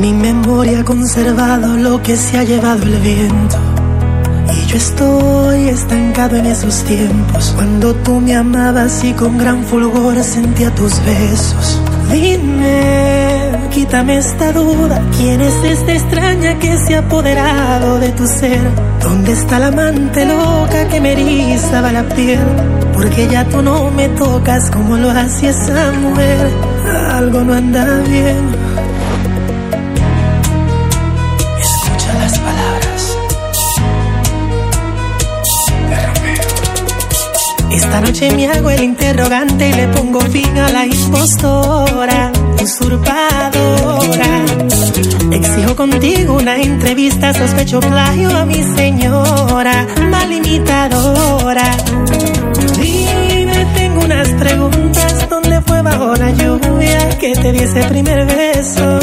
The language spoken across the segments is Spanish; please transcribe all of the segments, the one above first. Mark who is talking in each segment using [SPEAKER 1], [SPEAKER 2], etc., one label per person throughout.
[SPEAKER 1] memoria ha conservado lo que se ha llevado el viento. Y yo estoy estancado en esos tiempos, cuando tú me amabas y con gran fulgor sentía tus besos. Dime, quítame esta duda, ¿quién es esta extraña que se ha apoderado de tu ser? ¿Dónde está la amante loca que me erizaba la piel? Porque ya tú no me tocas como lo hacía esa mujer, algo no anda bien. Esta noche me hago el interrogante y le pongo fin a la impostora, usurpadora. Exijo contigo una entrevista, sospecho plagio a mi señora, mal imitadora. Dime, tengo unas preguntas, ¿dónde fue bajo la lluvia que te di ese primer beso?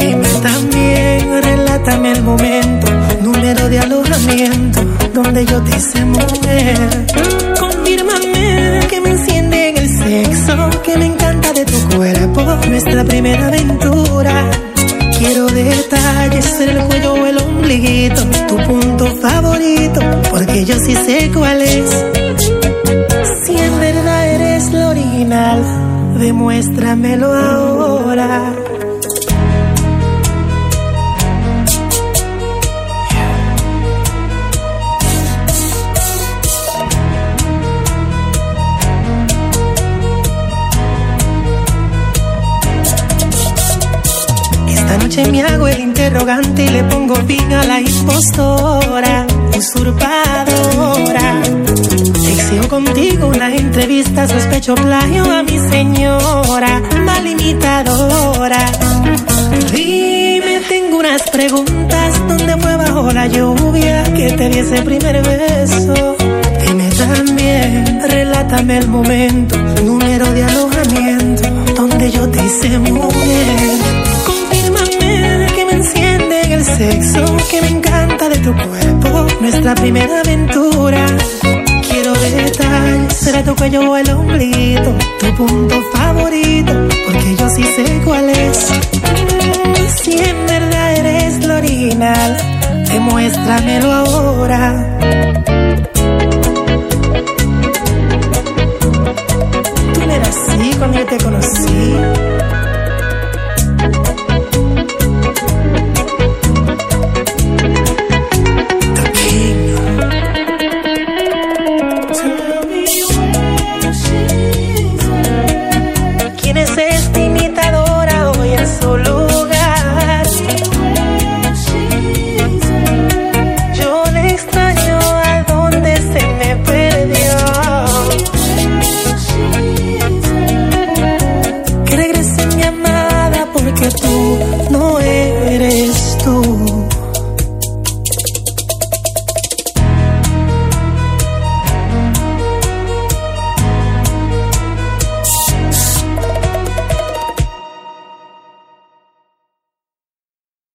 [SPEAKER 1] Dime también, relátame el momento, número de alojamiento, donde yo te hice mujer. Confírmame que me enciende en el sexo, que me encanta de tu cuerpo, nuestra primera aventura. Quiero detalles, ser el cuello o el ombliguito, tu punto favorito, porque yo sí sé cuál es. Si en verdad eres lo original, demuéstramelo ahora. Noche me hago el interrogante y le pongo fin a la impostora, usurpadora. Exijo contigo una entrevista, sospecho plagio a mi señora, mal imitadora. Dime, tengo unas preguntas, ¿dónde fue bajo la lluvia que te di ese primer beso? Dime también, relátame el momento, número de alojamiento, donde yo te hice mujer. nuestra primera aventura. Quiero detalles, será tu cuello o el ombligo, tu punto favorito, porque yo sí sé cuál es. Si en verdad eres lo original, demuéstramelo ahora. Tú no eras así cuando yo te conocí